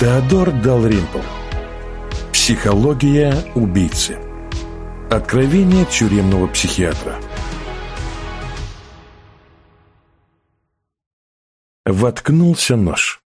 Теодор Далримпл Психология убийцы Откровение тюремного психиатра Воткнулся нож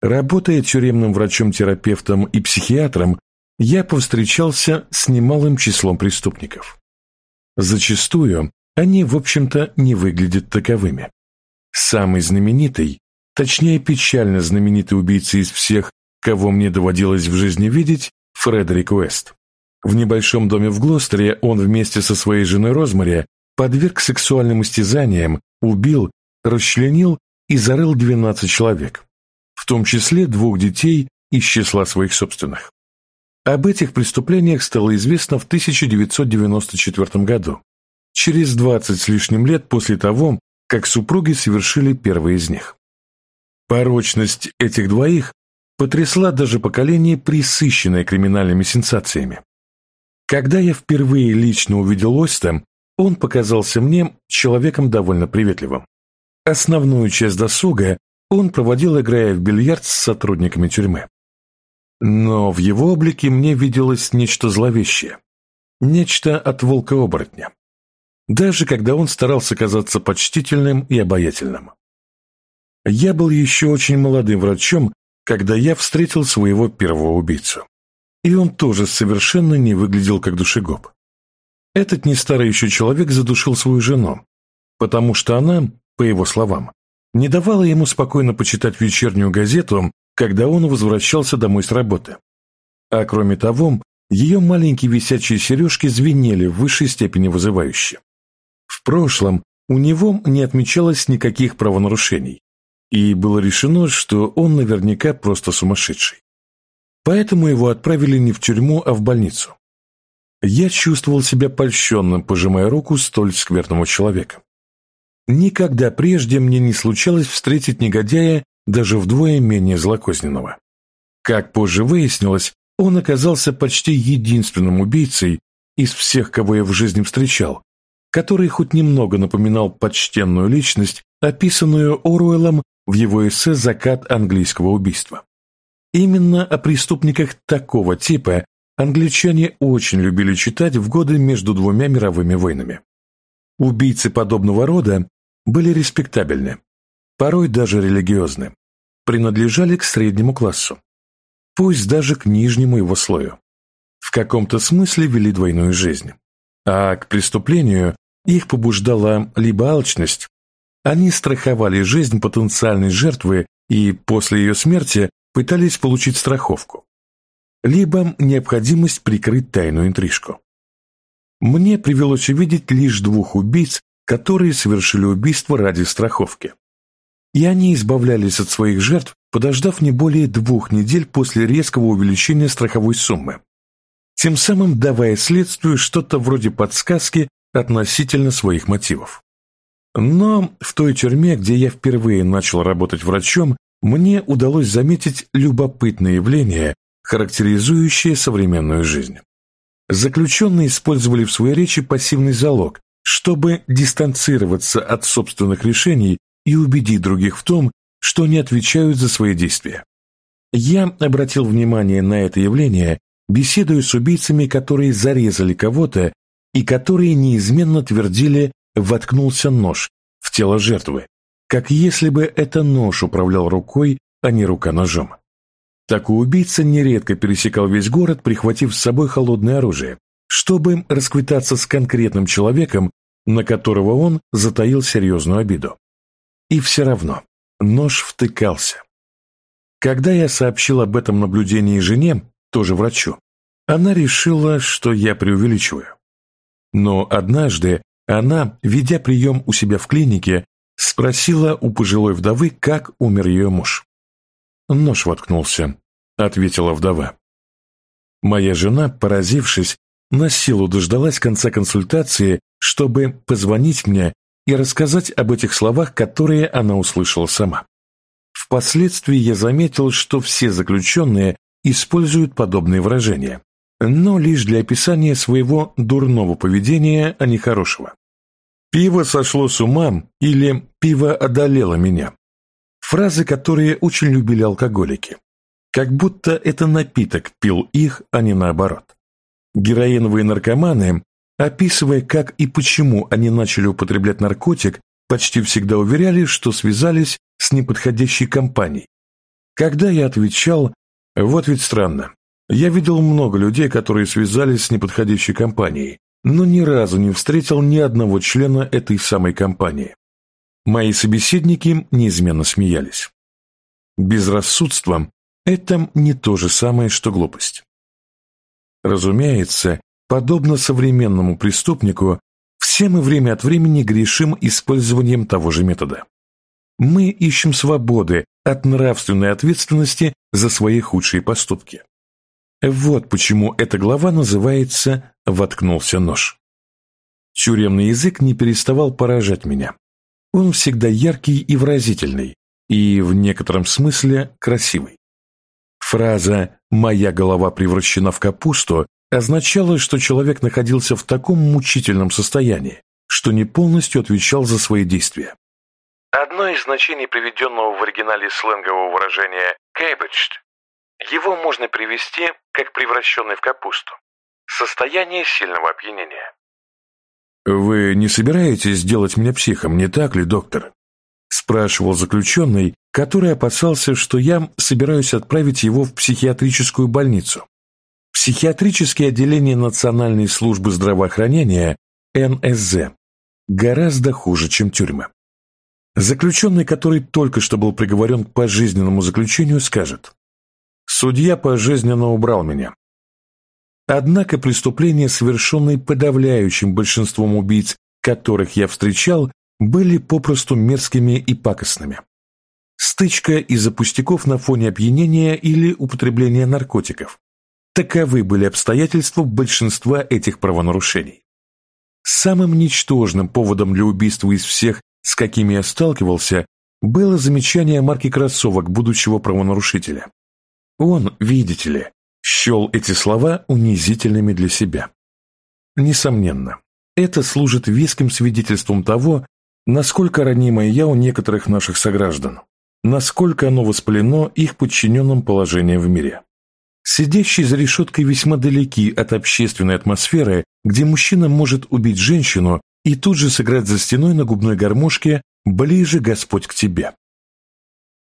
Работая тюремным врачом-терапевтом и психиатром, я повстречался с немалым числом преступников. Зачастую они, в общем-то, не выглядят таковыми. Самый знаменитый, точнее печально знаменитый убийца из всех, кого мне доводилось в жизни видеть, Фредерик Уэст. В небольшом доме в Глостере он вместе со своей женой Розмари подверг сексуальным истязаниям, убил, расчленил и зарыл 12 человек, в том числе двух детей из числа своих собственных. Об этих преступлениях стало известно в 1994 году, через 20 с лишним лет после того, как супруги совершили первый из них. Порочность этих двоих потрясла даже поколение, присыщенное криминальными сенсациями. Когда я впервые лично увидел Оста, он показался мне человеком довольно приветливым. Основную часть досуга он проводил, играя в бильярд с сотрудниками тюрьмы. Но в его облике мне виделось нечто зловещее, нечто от волка-оборотня. Даже когда он старался казаться почтительным и обаятельным. Я был еще очень молодым врачом, когда я встретил своего первого убийцу. И он тоже совершенно не выглядел как душегуб. Этот не еще человек задушил свою жену, потому что она, по его словам, не давала ему спокойно почитать вечернюю газету когда он возвращался домой с работы. А кроме того, ее маленькие висячие сережки звенели в высшей степени вызывающе. В прошлом у него не отмечалось никаких правонарушений, и было решено, что он наверняка просто сумасшедший. Поэтому его отправили не в тюрьму, а в больницу. Я чувствовал себя польщенным, пожимая руку столь скверному человека. Никогда прежде мне не случалось встретить негодяя даже вдвое менее злокозненного. Как позже выяснилось, он оказался почти единственным убийцей из всех, кого я в жизни встречал, который хоть немного напоминал почтенную личность, описанную Оруэллом в его эссе «Закат английского убийства». Именно о преступниках такого типа англичане очень любили читать в годы между двумя мировыми войнами. Убийцы подобного рода были респектабельны, порой даже религиозны, принадлежали к среднему классу, пусть даже к нижнему его слою. В каком-то смысле вели двойную жизнь. А к преступлению их побуждала либо алчность, они страховали жизнь потенциальной жертвы и после ее смерти пытались получить страховку, либо необходимость прикрыть тайную интрижку. Мне привелось увидеть лишь двух убийц, которые совершили убийство ради страховки и они избавлялись от своих жертв, подождав не более двух недель после резкого увеличения страховой суммы, тем самым давая следствию что-то вроде подсказки относительно своих мотивов. Но в той тюрьме, где я впервые начал работать врачом, мне удалось заметить любопытное явление, характеризующее современную жизнь. Заключенные использовали в своей речи пассивный залог, чтобы дистанцироваться от собственных решений и убедить других в том, что они отвечают за свои действия. Я обратил внимание на это явление, беседуя с убийцами, которые зарезали кого-то и которые неизменно твердили «воткнулся нож» в тело жертвы, как если бы это нож управлял рукой, а не рука ножом. Такой убийца нередко пересекал весь город, прихватив с собой холодное оружие, чтобы расквитаться с конкретным человеком, на которого он затаил серьезную обиду. И все равно нож втыкался. Когда я сообщил об этом наблюдении жене, тоже врачу, она решила, что я преувеличиваю. Но однажды она, ведя прием у себя в клинике, спросила у пожилой вдовы, как умер ее муж. «Нож воткнулся», — ответила вдова. Моя жена, поразившись, на силу дождалась конца консультации, чтобы позвонить мне и рассказать об этих словах, которые она услышала сама. Впоследствии я заметил, что все заключенные используют подобные выражения, но лишь для описания своего дурного поведения, а не хорошего. «Пиво сошло с ума» или «пиво одолело меня» – фразы, которые очень любили алкоголики, как будто это напиток пил их, а не наоборот. Героиновые наркоманы, описывая, как и почему они начали употреблять наркотик, почти всегда уверяли, что связались с неподходящей компанией. Когда я отвечал, вот ведь странно, я видел много людей, которые связались с неподходящей компанией, но ни разу не встретил ни одного члена этой самой компании. Мои собеседники неизменно смеялись. Безрассудство – это не то же самое, что глупость. Разумеется, подобно современному преступнику, все мы время от времени грешим использованием того же метода. Мы ищем свободы от нравственной ответственности за свои худшие поступки. Вот почему эта глава называется «Воткнулся нож». Тюремный язык не переставал поражать меня. Он всегда яркий и выразительный, и в некотором смысле красивый. Фраза «моя голова превращена в капусту» означало, что человек находился в таком мучительном состоянии, что не полностью отвечал за свои действия. Одно из значений приведенного в оригинале сленгового выражения «cabbaged» его можно привести как превращенный в капусту. Состояние сильного опьянения. «Вы не собираетесь сделать меня психом, не так ли, доктор?» спрашивал заключенный, который опасался, что я собираюсь отправить его в психиатрическую больницу. Психиатрические отделения Национальной службы здравоохранения НСЗ гораздо хуже, чем тюрьмы. Заключенный, который только что был приговорен к пожизненному заключению, скажет «Судья пожизненно убрал меня». Однако преступления, совершенные подавляющим большинством убийц, которых я встречал, были попросту мерзкими и пакостными. Стычка из-за пустяков на фоне опьянения или употребления наркотиков, Таковы были обстоятельства большинства этих правонарушений. Самым ничтожным поводом для убийства из всех, с какими я сталкивался, было замечание марки кроссовок будущего правонарушителя. Он, видите ли, счел эти слова унизительными для себя. Несомненно, это служит веским свидетельством того, насколько ранимое я у некоторых наших сограждан, насколько оно воспалено их подчиненным положением в мире. Сидящие за решеткой весьма далеки от общественной атмосферы, где мужчина может убить женщину и тут же сыграть за стеной на губной гармошке «Ближе, Господь, к тебе».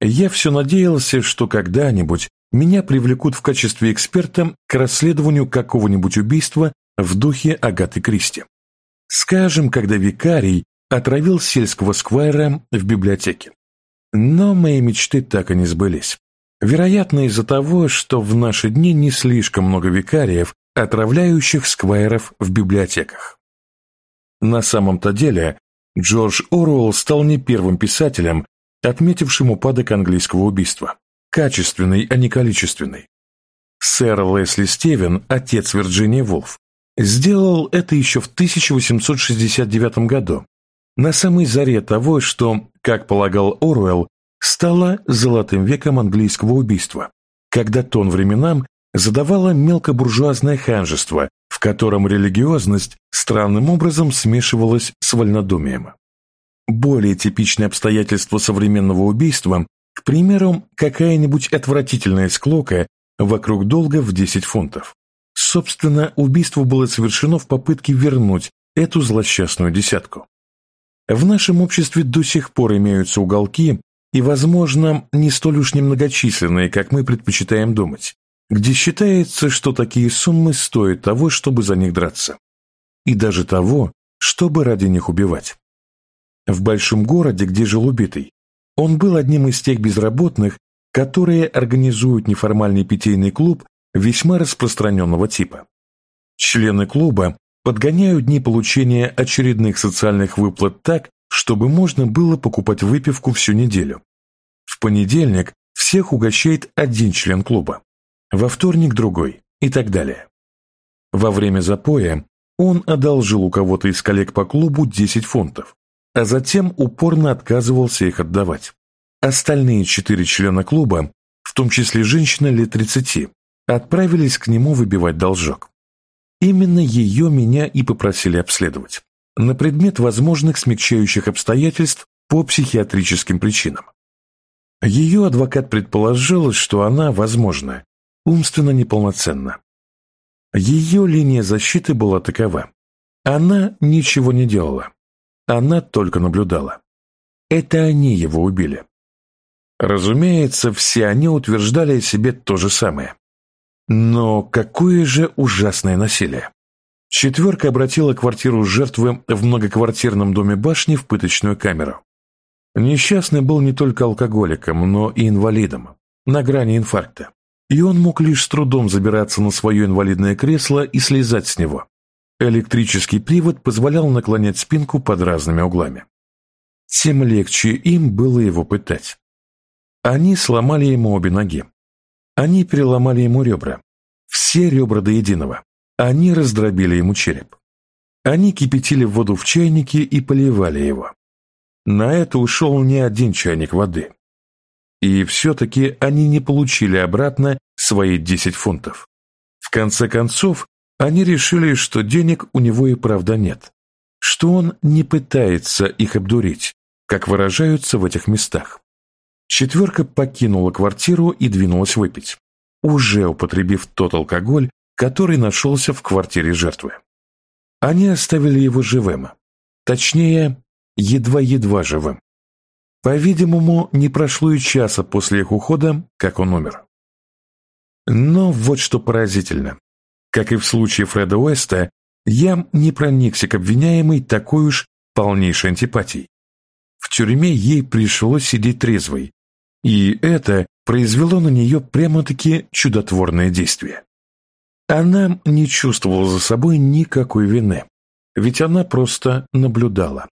Я все надеялся, что когда-нибудь меня привлекут в качестве эксперта к расследованию какого-нибудь убийства в духе Агаты Кристи. Скажем, когда викарий отравил сельского сквайра в библиотеке. Но мои мечты так и не сбылись. Вероятно, из-за того, что в наши дни не слишком много викариев, отравляющих сквайров в библиотеках. На самом-то деле, Джордж Оруэлл стал не первым писателем, отметившим упадок английского убийства. Качественный, а не количественный. Сэр Лесли Стивен, отец Вирджинии Вулф, сделал это еще в 1869 году, на самой заре того, что, как полагал Оруэлл, стала золотым веком английского убийства, когда тон временам задавало мелкобуржуазное ханжество, в котором религиозность странным образом смешивалась с вольнодумием. Более типичное обстоятельство современного убийства, к примеру, какая-нибудь отвратительная склока вокруг долга в 10 фунтов. Собственно, убийство было совершено в попытке вернуть эту злосчастную десятку. В нашем обществе до сих пор имеются уголки, и, возможно, не столь уж немногочисленные, как мы предпочитаем думать, где считается, что такие суммы стоят того, чтобы за них драться, и даже того, чтобы ради них убивать. В большом городе, где жил убитый, он был одним из тех безработных, которые организуют неформальный питейный клуб весьма распространенного типа. Члены клуба подгоняют дни получения очередных социальных выплат так, чтобы можно было покупать выпивку всю неделю. В понедельник всех угощает один член клуба, во вторник другой и так далее. Во время запоя он одолжил у кого-то из коллег по клубу 10 фунтов, а затем упорно отказывался их отдавать. Остальные четыре члена клуба, в том числе женщина лет 30, отправились к нему выбивать должок. Именно ее меня и попросили обследовать на предмет возможных смягчающих обстоятельств по психиатрическим причинам. Ее адвокат предположил, что она, возможно, умственно неполноценна. Ее линия защиты была такова. Она ничего не делала. Она только наблюдала. Это они его убили. Разумеется, все они утверждали о себе то же самое. Но какое же ужасное насилие! Четверка обратила квартиру жертвы в многоквартирном доме башни в пыточную камеру. Несчастный был не только алкоголиком, но и инвалидом, на грани инфаркта. И он мог лишь с трудом забираться на свое инвалидное кресло и слезать с него. Электрический привод позволял наклонять спинку под разными углами. Тем легче им было его пытать. Они сломали ему обе ноги. Они переломали ему ребра. Все ребра до единого. Они раздробили ему череп. Они кипятили воду в чайнике и поливали его. На это ушел не один чайник воды. И все-таки они не получили обратно свои 10 фунтов. В конце концов, они решили, что денег у него и правда нет, что он не пытается их обдурить, как выражаются в этих местах. Четверка покинула квартиру и двинулась выпить, уже употребив тот алкоголь, который нашелся в квартире жертвы. Они оставили его живым, точнее, едва-едва живым. По-видимому, не прошло и часа после их ухода, как он умер. Но вот что поразительно. Как и в случае Фреда Уэста, я не проникся к обвиняемой такой уж полнейшей антипатией. В тюрьме ей пришлось сидеть трезвой, и это произвело на нее прямо-таки чудотворное действие. Она не чувствовала за собой никакой вины, ведь она просто наблюдала.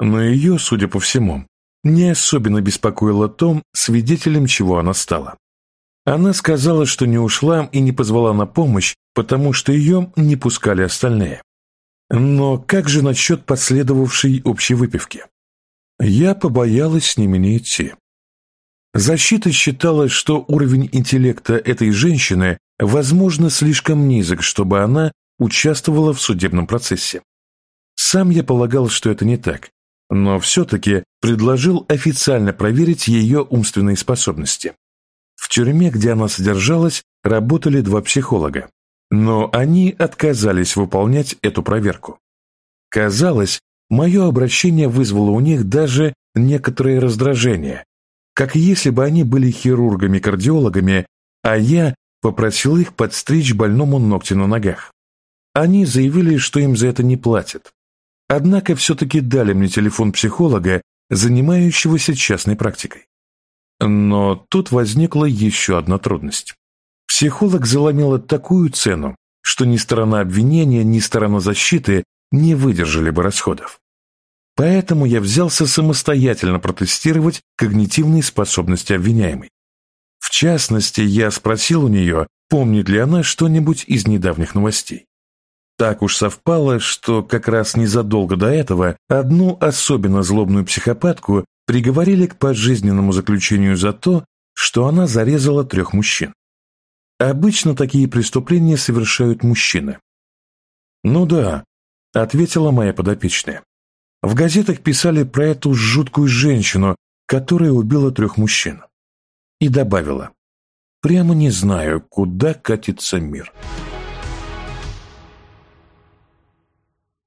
Но ее, судя по всему, не особенно беспокоило то, свидетелем чего она стала. Она сказала, что не ушла и не позвала на помощь, потому что ее не пускали остальные. Но как же насчет последовавшей общей выпивки? Я побоялась с ними не идти. Защита считала, что уровень интеллекта этой женщины, возможно, слишком низок, чтобы она участвовала в судебном процессе. Сам я полагал, что это не так, но все-таки предложил официально проверить ее умственные способности. В тюрьме, где она содержалась, работали два психолога, но они отказались выполнять эту проверку. Казалось, мое обращение вызвало у них даже некоторое раздражение, как если бы они были хирургами-кардиологами, а я попросил их подстричь больному ногти на ногах. Они заявили, что им за это не платят. Однако все-таки дали мне телефон психолога, занимающегося частной практикой. Но тут возникла еще одна трудность. Психолог заломила такую цену, что ни сторона обвинения, ни сторона защиты не выдержали бы расходов. Поэтому я взялся самостоятельно протестировать когнитивные способности обвиняемой. В частности, я спросил у нее, помнит ли она что-нибудь из недавних новостей. Так уж совпало, что как раз незадолго до этого одну особенно злобную психопатку приговорили к пожизненному заключению за то, что она зарезала трех мужчин. Обычно такие преступления совершают мужчины. «Ну да», — ответила моя подопечная. В газетах писали про эту жуткую женщину, которая убила трех мужчин. И добавила, прямо не знаю, куда катится мир.